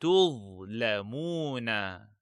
تظلمون.